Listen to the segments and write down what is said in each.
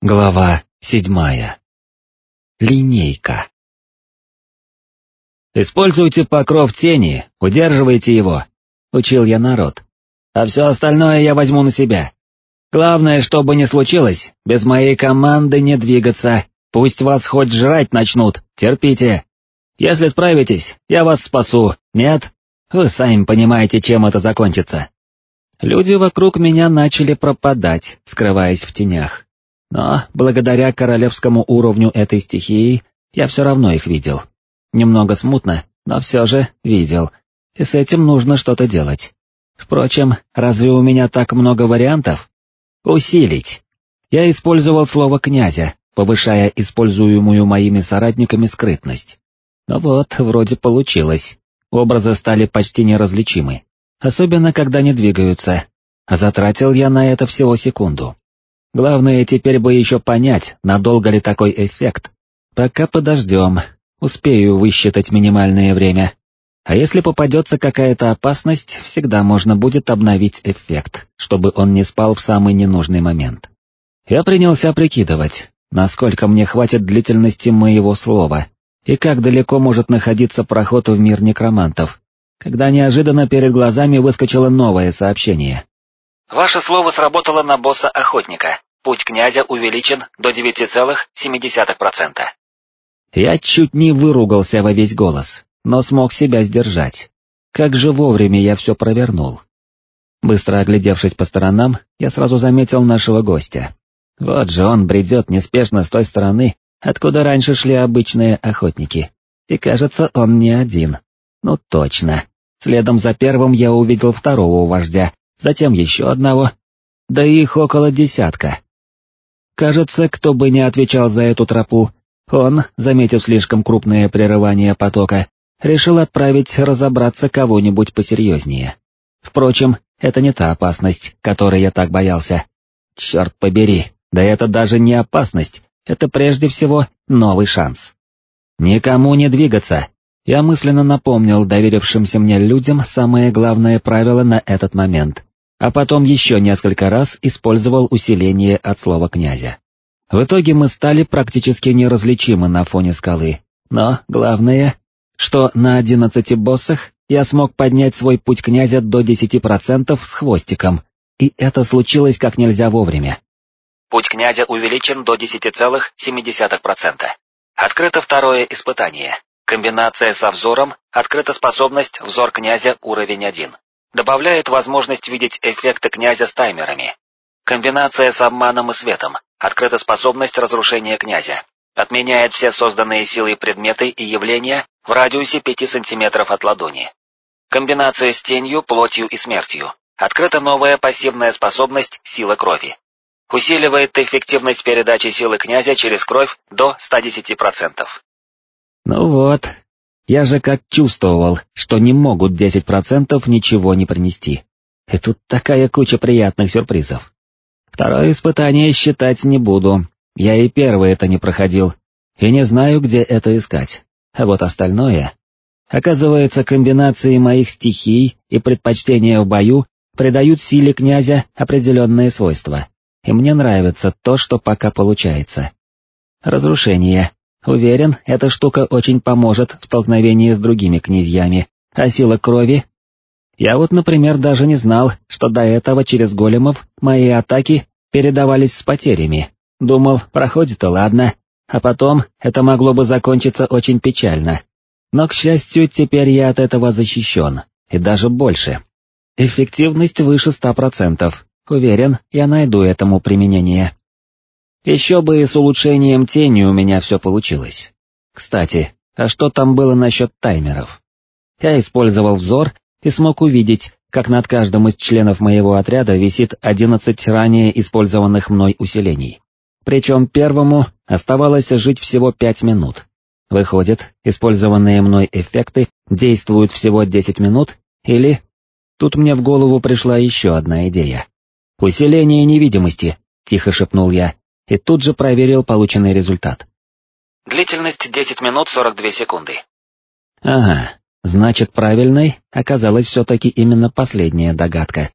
Глава седьмая. Линейка. «Используйте покров тени, удерживайте его», — учил я народ. «А все остальное я возьму на себя. Главное, что бы ни случилось, без моей команды не двигаться, пусть вас хоть жрать начнут, терпите. Если справитесь, я вас спасу, нет? Вы сами понимаете, чем это закончится». Люди вокруг меня начали пропадать, скрываясь в тенях. Но, благодаря королевскому уровню этой стихии, я все равно их видел. Немного смутно, но все же видел, и с этим нужно что-то делать. Впрочем, разве у меня так много вариантов? Усилить. Я использовал слово «князя», повышая используемую моими соратниками скрытность. Но вот, вроде получилось. Образы стали почти неразличимы, особенно когда не двигаются, а затратил я на это всего секунду. Главное теперь бы еще понять, надолго ли такой эффект. Пока подождем, успею высчитать минимальное время. А если попадется какая-то опасность, всегда можно будет обновить эффект, чтобы он не спал в самый ненужный момент. Я принялся прикидывать, насколько мне хватит длительности моего слова, и как далеко может находиться проход в мир некромантов, когда неожиданно перед глазами выскочило новое сообщение. Ваше слово сработало на босса-охотника. Путь князя увеличен до 9,7%. Я чуть не выругался во весь голос, но смог себя сдержать. Как же вовремя я все провернул. Быстро оглядевшись по сторонам, я сразу заметил нашего гостя. Вот же он бредет неспешно с той стороны, откуда раньше шли обычные охотники. И кажется, он не один. Ну точно. Следом за первым я увидел второго вождя, затем еще одного, да их около десятка. Кажется, кто бы не отвечал за эту тропу, он, заметив слишком крупное прерывание потока, решил отправить разобраться кого-нибудь посерьезнее. Впрочем, это не та опасность, которой я так боялся. Черт побери, да это даже не опасность, это прежде всего новый шанс. Никому не двигаться. Я мысленно напомнил доверившимся мне людям самое главное правило на этот момент а потом еще несколько раз использовал усиление от слова князя. В итоге мы стали практически неразличимы на фоне скалы, но главное, что на одиннадцати боссах я смог поднять свой путь князя до 10% с хвостиком, и это случилось как нельзя вовремя. Путь князя увеличен до 10,7%. Открыто второе испытание. Комбинация со взором, открыта способность «Взор князя» уровень 1. Добавляет возможность видеть эффекты князя с таймерами. Комбинация с обманом и светом. Открыта способность разрушения князя. Отменяет все созданные силой предметы и явления в радиусе 5 см от ладони. Комбинация с тенью, плотью и смертью. Открыта новая пассивная способность «Сила крови». Усиливает эффективность передачи силы князя через кровь до 110%. Ну вот, я же как чувствовал, что не могут 10% ничего не принести. И тут такая куча приятных сюрпризов. Второе испытание считать не буду, я и первое это не проходил, и не знаю, где это искать. А вот остальное... Оказывается, комбинации моих стихий и предпочтения в бою придают силе князя определенные свойства, и мне нравится то, что пока получается. Разрушение, Уверен, эта штука очень поможет в столкновении с другими князьями, а сила крови... Я вот, например, даже не знал, что до этого через големов мои атаки передавались с потерями. Думал, проходит и ладно, а потом это могло бы закончиться очень печально. Но, к счастью, теперь я от этого защищен, и даже больше. Эффективность выше ста процентов. Уверен, я найду этому применение. Еще бы и с улучшением тени у меня все получилось. Кстати, а что там было насчет таймеров? Я использовал взор и смог увидеть, как над каждым из членов моего отряда висит 11 ранее использованных мной усилений. Причем первому оставалось жить всего 5 минут. Выходит, использованные мной эффекты действуют всего 10 минут, или... Тут мне в голову пришла еще одна идея. «Усиление невидимости», — тихо шепнул я, и тут же проверил полученный результат. Длительность 10 минут 42 секунды. Ага, значит правильной оказалась все-таки именно последняя догадка.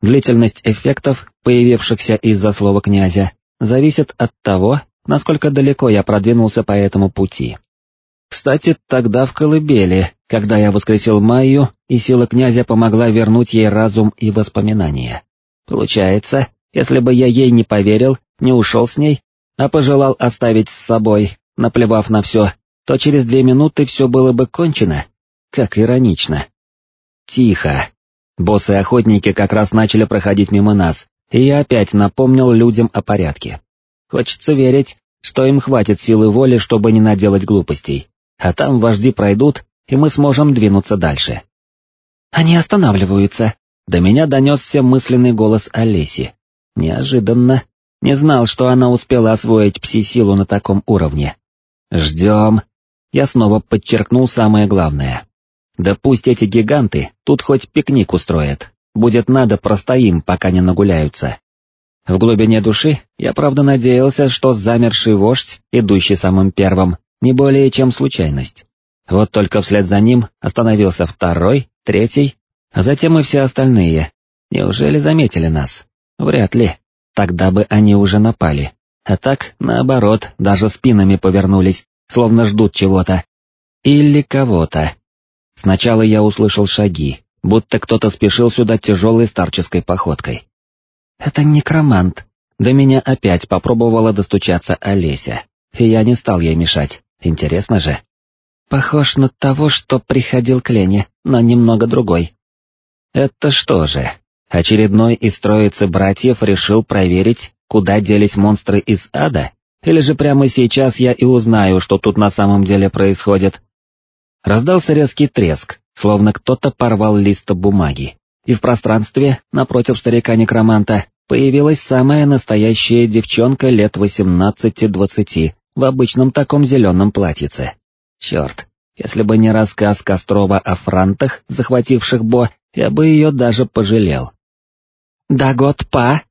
Длительность эффектов, появившихся из-за слова князя, зависит от того, насколько далеко я продвинулся по этому пути. Кстати, тогда в колыбели, когда я воскресил Майю, и сила князя помогла вернуть ей разум и воспоминания. Получается, если бы я ей не поверил, не ушел с ней, а пожелал оставить с собой, наплевав на все, то через две минуты все было бы кончено. Как иронично. Тихо. Боссы-охотники как раз начали проходить мимо нас, и я опять напомнил людям о порядке. Хочется верить, что им хватит силы воли, чтобы не наделать глупостей, а там вожди пройдут, и мы сможем двинуться дальше. Они останавливаются. До меня донесся мысленный голос Олеси. Неожиданно. Не знал, что она успела освоить пси-силу на таком уровне. Ждем. Я снова подчеркнул самое главное. Да пусть эти гиганты тут хоть пикник устроят. Будет надо, простоим, пока не нагуляются. В глубине души я правда надеялся, что замерший вождь, идущий самым первым, не более чем случайность. Вот только вслед за ним остановился второй, третий, а затем и все остальные. Неужели заметили нас? Вряд ли. Тогда бы они уже напали. А так, наоборот, даже спинами повернулись, словно ждут чего-то. Или кого-то. Сначала я услышал шаги, будто кто-то спешил сюда тяжелой старческой походкой. Это некромант. До меня опять попробовала достучаться Олеся, и я не стал ей мешать, интересно же. Похож на того, что приходил к Лене, но немного другой. Это что же, очередной из троицы братьев решил проверить, куда делись монстры из ада? Или же прямо сейчас я и узнаю, что тут на самом деле происходит? Раздался резкий треск, словно кто-то порвал лист бумаги, и в пространстве, напротив старика-некроманта, появилась самая настоящая девчонка лет восемнадцати-двадцати в обычном таком зеленом платьице. Черт, если бы не рассказ Кострова о франтах, захвативших Бо, я бы ее даже пожалел. «Да год па!»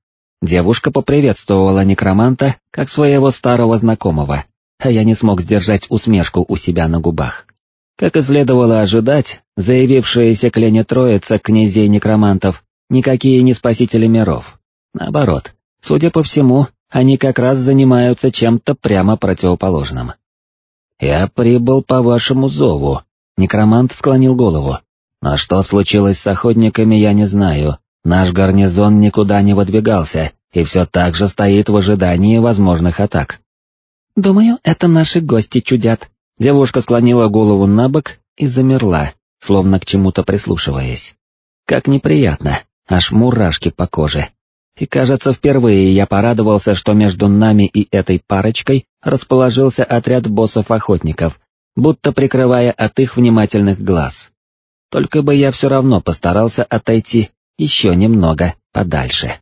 Девушка поприветствовала некроманта, как своего старого знакомого, а я не смог сдержать усмешку у себя на губах. Как и следовало ожидать, заявившаяся к Лене троица князей-некромантов никакие не спасители миров. Наоборот, судя по всему, они как раз занимаются чем-то прямо противоположным. «Я прибыл по вашему зову», — некромант склонил голову. «Но что случилось с охотниками, я не знаю. Наш гарнизон никуда не выдвигался, и все так же стоит в ожидании возможных атак». «Думаю, это наши гости чудят». Девушка склонила голову на бок и замерла, словно к чему-то прислушиваясь. Как неприятно, аж мурашки по коже. И кажется, впервые я порадовался, что между нами и этой парочкой расположился отряд боссов-охотников, будто прикрывая от их внимательных глаз. Только бы я все равно постарался отойти еще немного подальше.